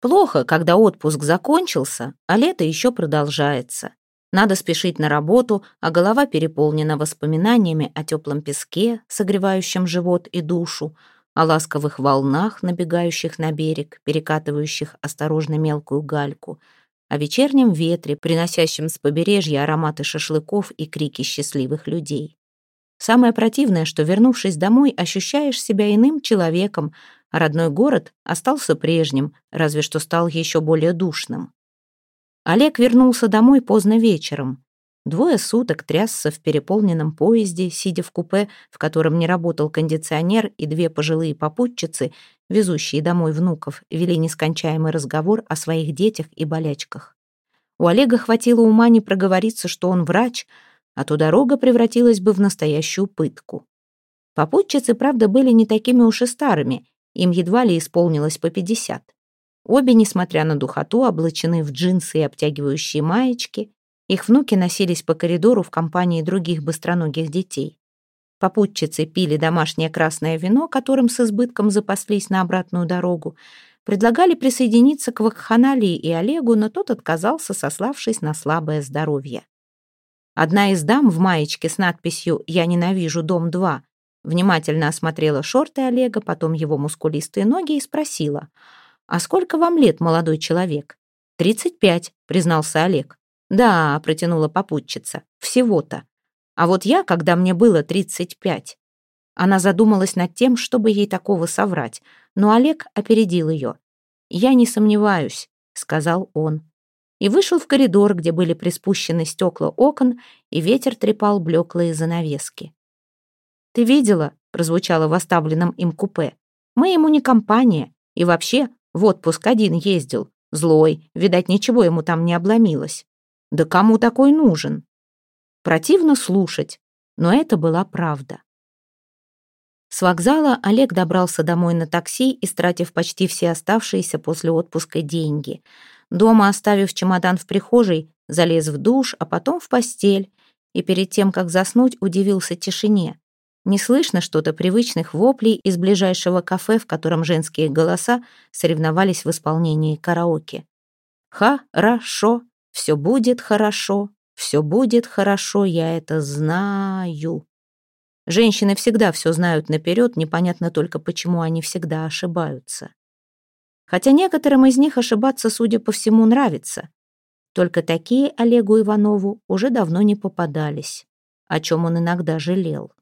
Плохо, когда отпуск закончился, а лето еще продолжается. Надо спешить на работу, а голова переполнена воспоминаниями о теплом песке, согревающем живот и душу, о ласковых волнах, набегающих на берег, перекатывающих осторожно мелкую гальку, о вечернем ветре, приносящем с побережья ароматы шашлыков и крики счастливых людей. Самое противное, что, вернувшись домой, ощущаешь себя иным человеком, родной город остался прежним, разве что стал еще более душным. Олег вернулся домой поздно вечером. Двое суток трясся в переполненном поезде, сидя в купе, в котором не работал кондиционер, и две пожилые попутчицы, везущие домой внуков, вели нескончаемый разговор о своих детях и болячках. У Олега хватило ума не проговориться, что он врач, а то дорога превратилась бы в настоящую пытку. Попутчицы, правда, были не такими уж и старыми, им едва ли исполнилось по пятьдесят. Обе, несмотря на духоту, облачены в джинсы и обтягивающие маечки. Их внуки носились по коридору в компании других быстроногих детей. Попутчицы пили домашнее красное вино, которым с избытком запаслись на обратную дорогу. Предлагали присоединиться к Вакханалии и Олегу, но тот отказался, сославшись на слабое здоровье. Одна из дам в маечке с надписью «Я ненавижу дом 2» внимательно осмотрела шорты Олега, потом его мускулистые ноги и спросила — «А сколько вам лет, молодой человек?» «Тридцать пять», — признался Олег. «Да», — протянула попутчица, — «всего-то. А вот я, когда мне было тридцать пять...» Она задумалась над тем, чтобы ей такого соврать, но Олег опередил ее. «Я не сомневаюсь», — сказал он. И вышел в коридор, где были приспущены стекла окон, и ветер трепал блеклые занавески. «Ты видела?» — прозвучало в оставленном им купе. «Мы ему не компания. И вообще, в отпуск один ездил. Злой, видать, ничего ему там не обломилось. Да кому такой нужен? Противно слушать, но это была правда. С вокзала Олег добрался домой на такси, истратив почти все оставшиеся после отпуска деньги. Дома, оставив чемодан в прихожей, залез в душ, а потом в постель, и перед тем, как заснуть, удивился тишине. Не слышно что-то привычных воплей из ближайшего кафе, в котором женские голоса соревновались в исполнении караоке. «Хорошо, все будет хорошо, все будет хорошо, я это знаю». Женщины всегда все знают наперед, непонятно только, почему они всегда ошибаются. Хотя некоторым из них ошибаться, судя по всему, нравится. Только такие Олегу Иванову уже давно не попадались, о чем он иногда жалел.